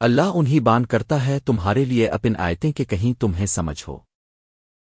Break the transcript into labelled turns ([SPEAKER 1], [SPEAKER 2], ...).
[SPEAKER 1] اللہ انہی بان کرتا ہے تمہارے لیے اپن آیتیں کہ کہیں تمہیں سمجھ ہو۔